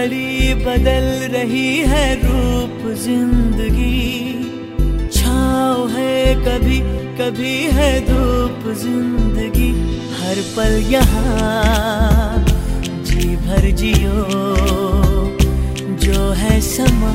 घड़ी बदल रही है रूप ज़िंदगी। छाव है कभी कभी है धूप ज़िंदगी। हर पल यहाँ, जी भर जियो, जो है समा।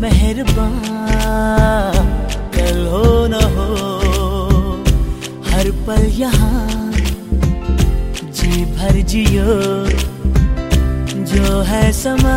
मेहरबान कल हो न हो हर पल यहाँ जी भर जियो जो है समा।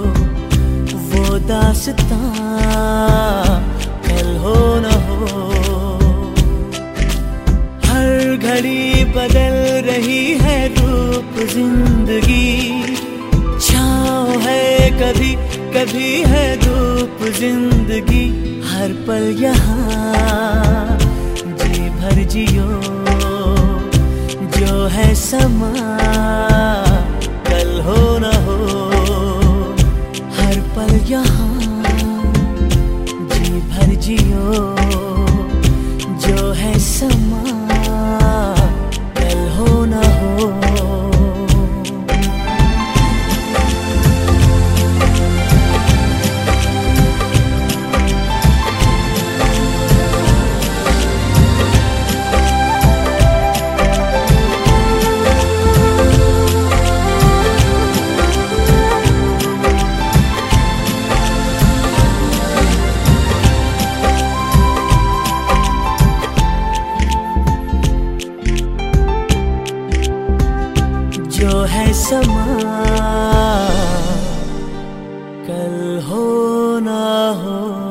दासता, कल हो न हो। हर घड़ी बदल रही है रूप ज़िंदगी। छाव है कभी कभी है धूप ज़िंदगी। हर पल यहाँ, जी भर जियो। जो है समा, कल हो पल यहाँ जी भर जियो। जो है समा कल हो ना हो।